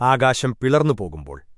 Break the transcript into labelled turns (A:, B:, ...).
A: ആകാശം പിളർന്നു പോകുമ്പോൾ